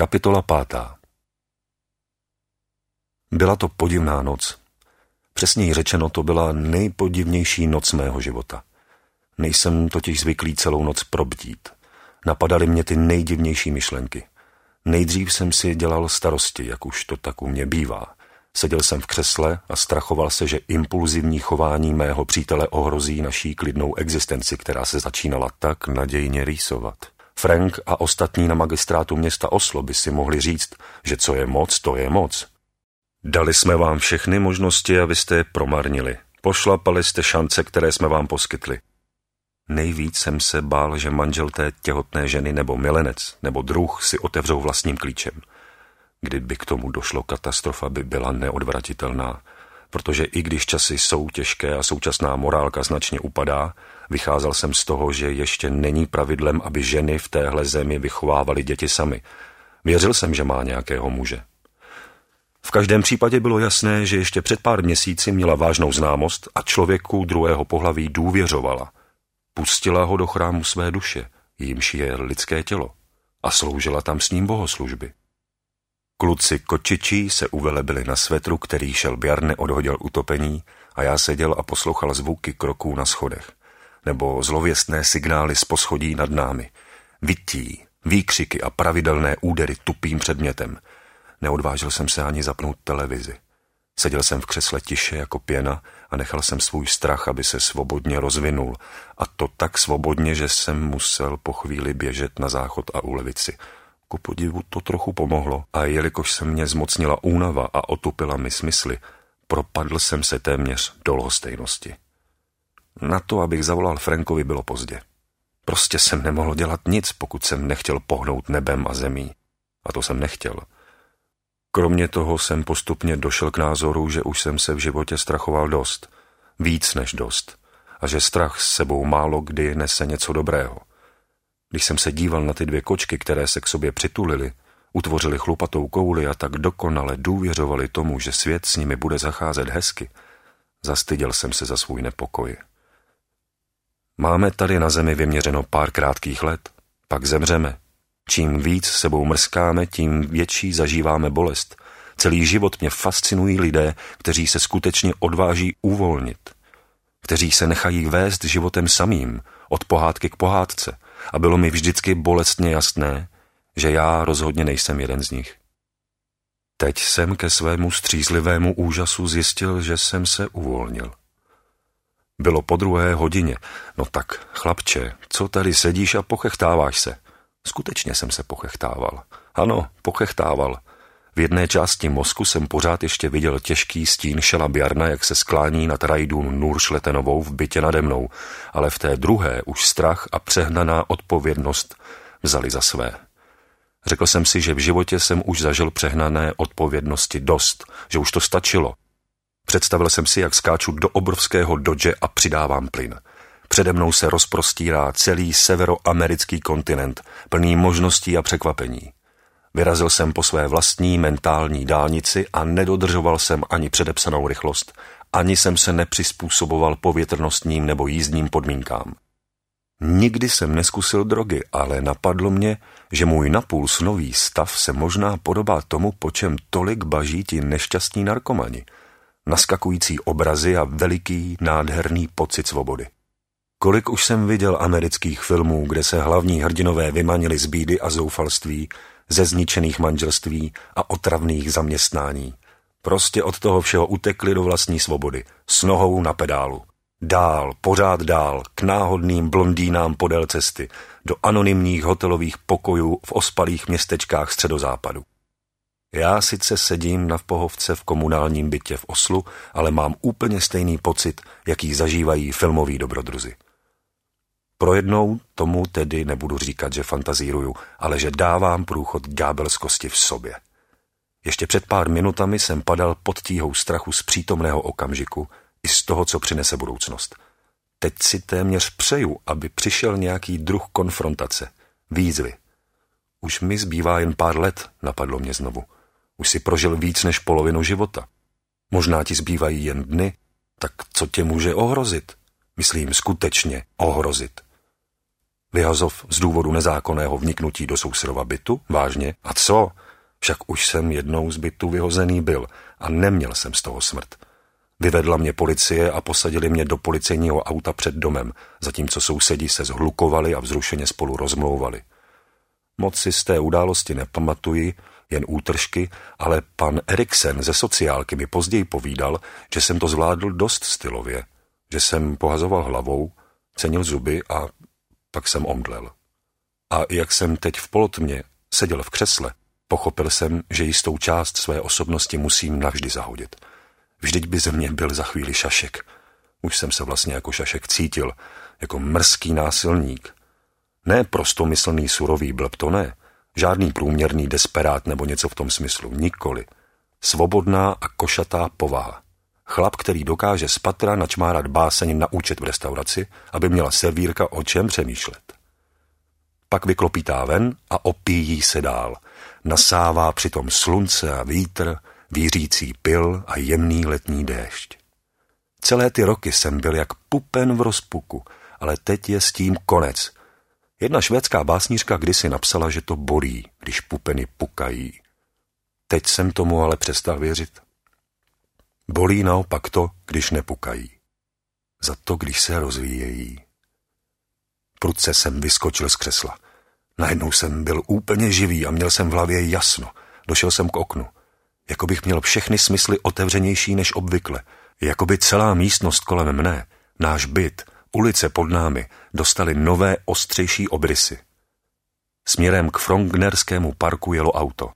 Kapitola pátá Byla to podivná noc. Přesněji řečeno, to byla nejpodivnější noc mého života. Nejsem totiž zvyklý celou noc probdít. Napadaly mě ty nejdivnější myšlenky. Nejdřív jsem si dělal starosti, jak už to tak u mě bývá. Seděl jsem v křesle a strachoval se, že impulzivní chování mého přítele ohrozí naší klidnou existenci, která se začínala tak nadějně rýsovat. Frank a ostatní na magistrátu města Oslo by si mohli říct, že co je moc, to je moc. Dali jsme vám všechny možnosti a vy jste je promarnili. Pošlapali jste šance, které jsme vám poskytli. Nejvíc jsem se bál, že manžel té těhotné ženy nebo milenec nebo druh si otevřou vlastním klíčem. Kdyby k tomu došlo, katastrofa by byla neodvratitelná, protože i když časy jsou těžké a současná morálka značně upadá, vycházel jsem z toho, že ještě není pravidlem, aby ženy v téhle zemi vychovávaly děti sami. Věřil jsem, že má nějakého muže. V každém případě bylo jasné, že ještě před pár měsíci měla vážnou známost a člověku druhého pohlaví důvěřovala. Pustila ho do chrámu své duše, jímž je lidské tělo, a sloužila tam s ním bohoslužby. Kluci kočičí se uvelebili na svetru, který šel Bjarne odhodil utopení a já seděl a poslouchal zvuky kroků na schodech. Nebo zlověstné signály z poschodí nad námi. Vytí, výkřiky a pravidelné údery tupým předmětem. Neodvážil jsem se ani zapnout televizi. Seděl jsem v křesle tiše jako pěna a nechal jsem svůj strach, aby se svobodně rozvinul. A to tak svobodně, že jsem musel po chvíli běžet na záchod a ulevit si. Ku podivu to trochu pomohlo a jelikož se mě zmocnila únava a otupila mi smysly, propadl jsem se téměř do lhostejnosti. Na to, abych zavolal Frankovi, bylo pozdě. Prostě jsem nemohl dělat nic, pokud jsem nechtěl pohnout nebem a zemí. A to jsem nechtěl. Kromě toho jsem postupně došel k názoru, že už jsem se v životě strachoval dost. Víc než dost. A že strach s sebou málo kdy nese něco dobrého. Když jsem se díval na ty dvě kočky, které se k sobě přitulili, utvořili chlupatou kouli a tak dokonale důvěřovali tomu, že svět s nimi bude zacházet hezky, zastyděl jsem se za svůj nepokoj. Máme tady na zemi vyměřeno pár krátkých let, pak zemřeme. Čím víc sebou mrskáme, tím větší zažíváme bolest. Celý život mě fascinují lidé, kteří se skutečně odváží uvolnit, kteří se nechají vést životem samým, od pohádky k pohádce – a bylo mi vždycky bolestně jasné, že já rozhodně nejsem jeden z nich. Teď jsem ke svému střízlivému úžasu zjistil, že jsem se uvolnil. Bylo po druhé hodině. No tak, chlapče, co tady sedíš a pochechtáváš se? Skutečně jsem se pochechtával. Ano, pochechtával. V jedné části mozku jsem pořád ještě viděl těžký stín Šela Bjarna, jak se sklání nad Rajdun Nur Šletenovou v bytě nade mnou, ale v té druhé už strach a přehnaná odpovědnost vzali za své. Řekl jsem si, že v životě jsem už zažil přehnané odpovědnosti dost, že už to stačilo. Představil jsem si, jak skáču do obrovského dodže a přidávám plyn. Přede mnou se rozprostírá celý severoamerický kontinent, plný možností a překvapení. Vyrazil jsem po své vlastní mentální dálnici a nedodržoval jsem ani předepsanou rychlost, ani jsem se nepřizpůsoboval povětrnostním nebo jízdním podmínkám. Nikdy jsem neskusil drogy, ale napadlo mě, že můj napůl snový stav se možná podobá tomu, po čem tolik baží ti nešťastní narkomani. Naskakující obrazy a veliký, nádherný pocit svobody. Kolik už jsem viděl amerických filmů, kde se hlavní hrdinové vymanili z bídy a zoufalství ze zničených manželství a otravných zaměstnání. Prostě od toho všeho utekli do vlastní svobody, s nohou na pedálu. Dál, pořád dál, k náhodným blondýnám podél cesty, do anonymních hotelových pokojů v ospalých městečkách středozápadu. Já sice sedím na pohovce v komunálním bytě v Oslu, ale mám úplně stejný pocit, jaký zažívají filmoví dobrodruzi. Pro jednou tomu tedy nebudu říkat, že fantazíruju, ale že dávám průchod ďábelskosti v sobě. Ještě před pár minutami jsem padal pod tíhou strachu z přítomného okamžiku i z toho, co přinese budoucnost. Teď si téměř přeju, aby přišel nějaký druh konfrontace, výzvy. Už mi zbývá jen pár let, napadlo mě znovu. Už si prožil víc než polovinu života. Možná ti zbývají jen dny, tak co tě může ohrozit? Myslím skutečně ohrozit. Vyhazov z důvodu nezákonného vniknutí do sousedova bytu? Vážně? A co? Však už jsem jednou z bytu vyhozený byl a neměl jsem z toho smrt. Vyvedla mě policie a posadili mě do policejního auta před domem, zatímco sousedi se zhlukovali a vzrušeně spolu rozmlouvali. Moc si z té události nepamatuji, jen útržky, ale pan Eriksen ze sociálky mi později povídal, že jsem to zvládl dost stylově, že jsem pohazoval hlavou, cenil zuby a pak jsem omdlel. A jak jsem teď v polotmě seděl v křesle, pochopil jsem, že jistou část své osobnosti musím navždy zahodit. Vždyť by ze mě byl za chvíli šašek. Už jsem se vlastně jako šašek cítil, jako mrzký násilník. Ne prostomyslný surový blb, to ne. Žádný průměrný desperát nebo něco v tom smyslu, nikoli. Svobodná a košatá povaha. Chlap, který dokáže z patra načmárat báseň na účet v restauraci, aby měla servírka o čem přemýšlet. Pak vyklopítá ven a opíjí se dál. Nasává přitom slunce a vítr, vířící pil a jemný letní déšť. Celé ty roky jsem byl jak pupen v rozpuku, ale teď je s tím konec. Jedna švédská básnířka kdysi napsala, že to bolí, když pupeny pukají. Teď jsem tomu ale přestal věřit. Bolí naopak to, když nepukají. Za to, když se rozvíjejí. Prudce jsem vyskočil z křesla. Najednou jsem byl úplně živý a měl jsem v hlavě jasno. Došel jsem k oknu. Jako bych měl všechny smysly otevřenější než obvykle. Jako by celá místnost kolem mne, náš byt, ulice pod námi, dostali nové ostřejší obrysy. Směrem k Frongnerskému parku jelo auto.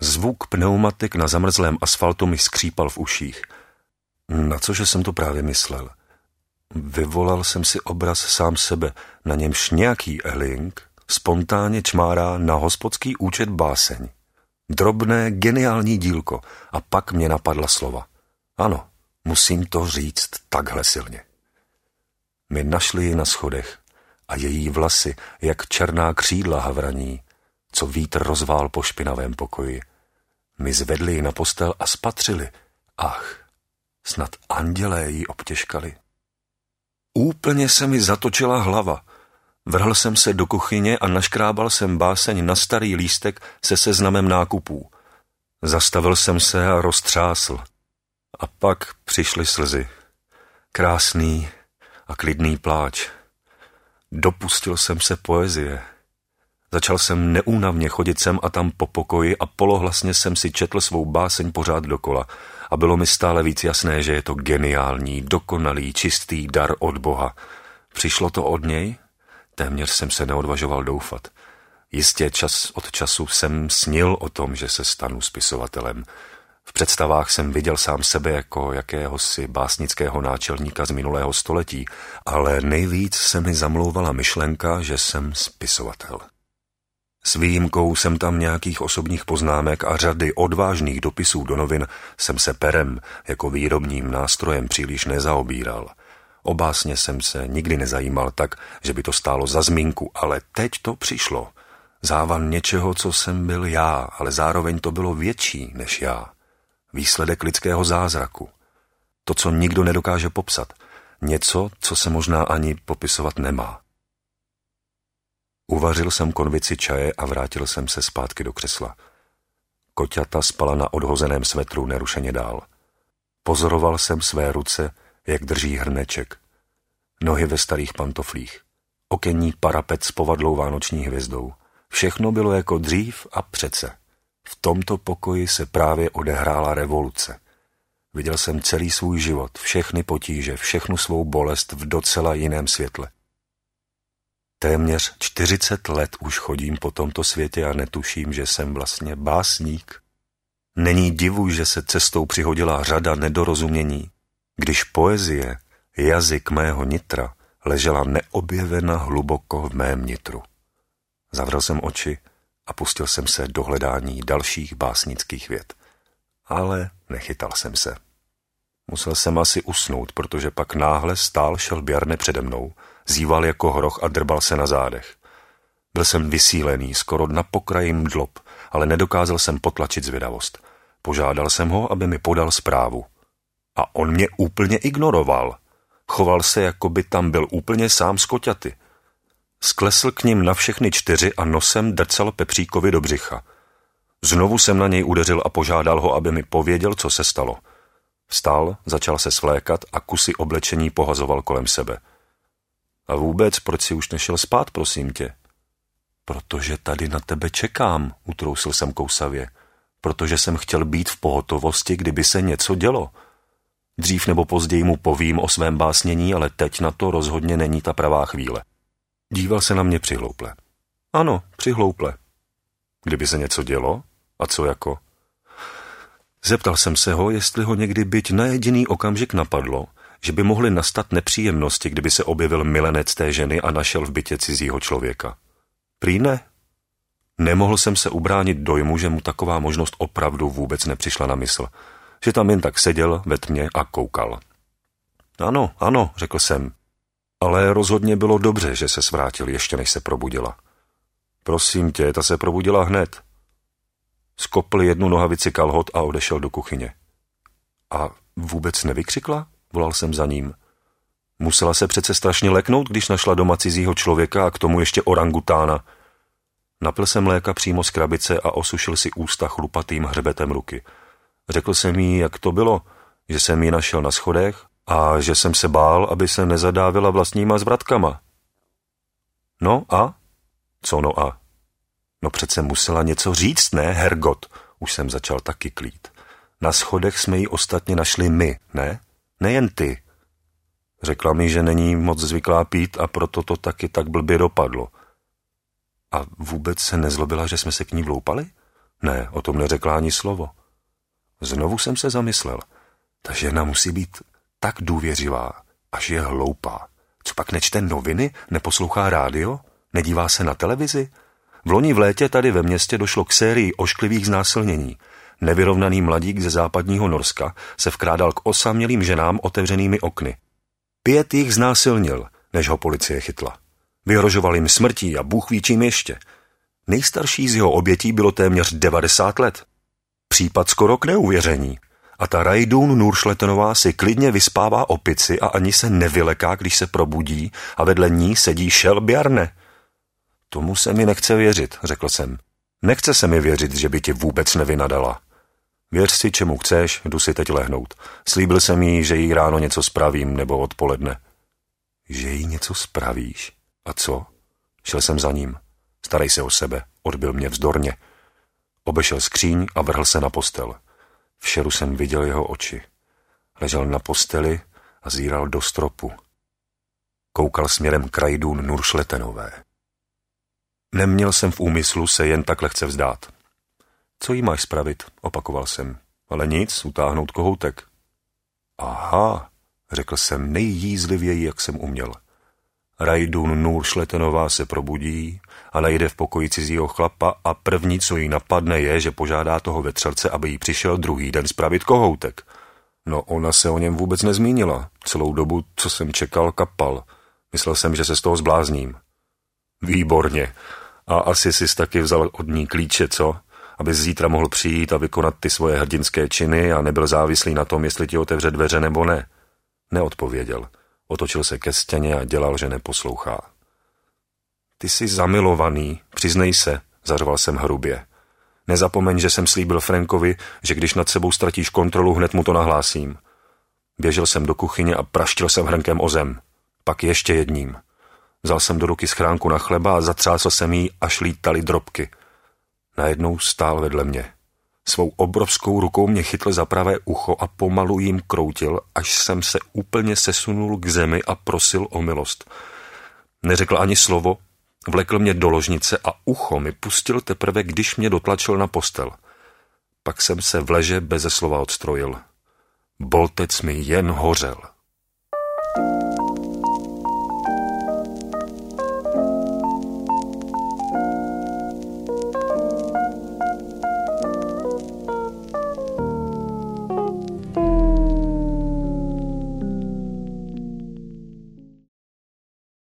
Zvuk pneumatik na zamrzlém asfaltu mi skřípal v uších. Na cože jsem to právě myslel? Vyvolal jsem si obraz sám sebe, na němž nějaký Elling spontánně čmárá na hospodský účet báseň. Drobné, geniální dílko. A pak mě napadla slova. Ano, musím to říct takhle silně. My našli ji na schodech a její vlasy, jak černá křídla havraní, co vítr rozvál po špinavém pokoji. My zvedli ji na postel a spatřili. Ach, snad andělé ji obtěžkali. Úplně se mi zatočila hlava. Vrhl jsem se do kuchyně a naškrábal jsem báseň na starý lístek se seznamem nákupů. Zastavil jsem se a roztřásl. A pak přišly slzy. Krásný a klidný pláč. Dopustil jsem se poezie. Začal jsem neúnavně chodit sem a tam po pokoji a polohlasně jsem si četl svou báseň pořád dokola a bylo mi stále víc jasné, že je to geniální, dokonalý, čistý dar od Boha. Přišlo to od něj? Téměř jsem se neodvažoval doufat. Jistě čas od času jsem snil o tom, že se stanu spisovatelem. V představách jsem viděl sám sebe jako jakéhosi básnického náčelníka z minulého století, ale nejvíc se mi zamlouvala myšlenka, že jsem spisovatel. S výjimkou jsem tam nějakých osobních poznámek a řady odvážných dopisů do novin jsem se perem jako výrobním nástrojem příliš nezaobíral. Obásně jsem se nikdy nezajímal tak, že by to stálo za zmínku, ale teď to přišlo. Závan něčeho, co jsem byl já, ale zároveň to bylo větší než já. Výsledek lidského zázraku. To, co nikdo nedokáže popsat. Něco, co se možná ani popisovat nemá. Uvařil jsem konvici čaje a vrátil jsem se zpátky do křesla. Koťata spala na odhozeném svetru nerušeně dál. Pozoroval jsem své ruce, jak drží hrneček. Nohy ve starých pantoflích. Okenní parapet s povadlou vánoční hvězdou. Všechno bylo jako dřív a přece. V tomto pokoji se právě odehrála revoluce. Viděl jsem celý svůj život, všechny potíže, všechnu svou bolest v docela jiném světle. Téměř 40 let už chodím po tomto světě a netuším, že jsem vlastně básník. Není divu, že se cestou přihodila řada nedorozumění, když poezie, jazyk mého nitra, ležela neobjevena hluboko v mém nitru. Zavřel jsem oči a pustil jsem se do hledání dalších básnických věd. Ale nechytal jsem se. Musel jsem asi usnout, protože pak náhle stál šel Bjarne přede mnou, zýval jako hroch a drbal se na zádech. Byl jsem vysílený, skoro na pokraji mdlob, ale nedokázal jsem potlačit zvědavost. Požádal jsem ho, aby mi podal zprávu. A on mě úplně ignoroval. Choval se, jako by tam byl úplně sám z koťaty. Sklesl k ním na všechny čtyři a nosem drcal Pepříkovi do břicha. Znovu jsem na něj udeřil a požádal ho, aby mi pověděl, co se stalo. Vstal, začal se svlékat a kusy oblečení pohazoval kolem sebe. A vůbec, proč si už nešel spát, prosím tě? Protože tady na tebe čekám, utrousil jsem kousavě. Protože jsem chtěl být v pohotovosti, kdyby se něco dělo. Dřív nebo později mu povím o svém básnění, ale teď na to rozhodně není ta pravá chvíle. Díval se na mě přihlouple. Ano, přihlouple. Kdyby se něco dělo? A co jako? Zeptal jsem se ho, jestli ho někdy byť na jediný okamžik napadlo, že by mohly nastat nepříjemnosti, kdyby se objevil milenec té ženy a našel v bytě cizího člověka. Prý ne. Nemohl jsem se ubránit dojmu, že mu taková možnost opravdu vůbec nepřišla na mysl, že tam jen tak seděl ve tmě a koukal. Ano, ano, řekl jsem, ale rozhodně bylo dobře, že se svrátil ještě než se probudila. Prosím tě, ta se probudila hned. Skopl jednu nohavici kalhot a odešel do kuchyně. A vůbec nevykřikla? Volal jsem za ním. Musela se přece strašně leknout, když našla doma cizího člověka a k tomu ještě orangutána. Napil jsem mléka přímo z krabice a osušil si ústa chlupatým hřbetem ruky. Řekl jsem jí, jak to bylo, že jsem ji našel na schodech a že jsem se bál, aby se nezadávila vlastníma zvratkama. No a? Co no a? No přece musela něco říct, ne, Hergot? Už jsem začal taky klít. Na schodech jsme ji ostatně našli my, ne? Nejen ty. Řekla mi, že není moc zvyklá pít a proto to taky tak blbě dopadlo. A vůbec se nezlobila, že jsme se k ní vloupali? Ne, o tom neřekla ani slovo. Znovu jsem se zamyslel. Ta žena musí být tak důvěřivá, až je hloupá. Co pak nečte noviny, neposlouchá rádio, nedívá se na televizi? V loni v létě tady ve městě došlo k sérii ošklivých znásilnění. Nevyrovnaný mladík ze západního Norska se vkrádal k osamělým ženám otevřenými okny. Pět jich znásilnil, než ho policie chytla. Vyhrožoval jim smrtí a Bůh ví čím ještě. Nejstarší z jeho obětí bylo téměř 90 let. Případ skoro k neuvěření. A ta Rajdun Nuršletonová si klidně vyspává opici a ani se nevyleká, když se probudí a vedle ní sedí Šel Bjarne. Tomu se mi nechce věřit, řekl jsem. Nechce se mi věřit, že by ti vůbec nevynadala. Věř si, čemu chceš, jdu si teď lehnout. Slíbil jsem jí, že jí ráno něco spravím, nebo odpoledne. Že jí něco spravíš? A co? Šel jsem za ním. Starej se o sebe, odbil mě vzdorně. Obešel skříň a vrhl se na postel. V šeru jsem viděl jeho oči. Ležel na posteli a zíral do stropu. Koukal směrem k Nuršletenové. Neměl jsem v úmyslu se jen tak lehce vzdát. Co jí máš spravit, opakoval jsem. Ale nic, utáhnout kohoutek. Aha, řekl jsem nejjízlivěji, jak jsem uměl. Rajdun Nur Šletenová se probudí a najde v pokoji cizího chlapa a první, co jí napadne, je, že požádá toho vetřelce, aby jí přišel druhý den spravit kohoutek. No ona se o něm vůbec nezmínila. Celou dobu, co jsem čekal, kapal. Myslel jsem, že se z toho zblázním. Výborně. A asi jsi taky vzal od ní klíče, co? Aby zítra mohl přijít a vykonat ty svoje hrdinské činy a nebyl závislý na tom, jestli ti otevře dveře nebo ne. Neodpověděl. Otočil se ke stěně a dělal, že neposlouchá. Ty jsi zamilovaný, přiznej se, zařval jsem hrubě. Nezapomeň, že jsem slíbil Frankovi, že když nad sebou ztratíš kontrolu, hned mu to nahlásím. Běžel jsem do kuchyně a praštil jsem hrnkem o zem. Pak ještě jedním. Vzal jsem do ruky schránku na chleba a zatřásl jsem jí, až lítaly drobky. Najednou stál vedle mě. Svou obrovskou rukou mě chytl za pravé ucho a pomalu jim kroutil, až jsem se úplně sesunul k zemi a prosil o milost. Neřekl ani slovo, vlekl mě do ložnice a ucho mi pustil teprve, když mě dotlačil na postel. Pak jsem se v leže beze slova odstrojil. Boltec mi jen hořel.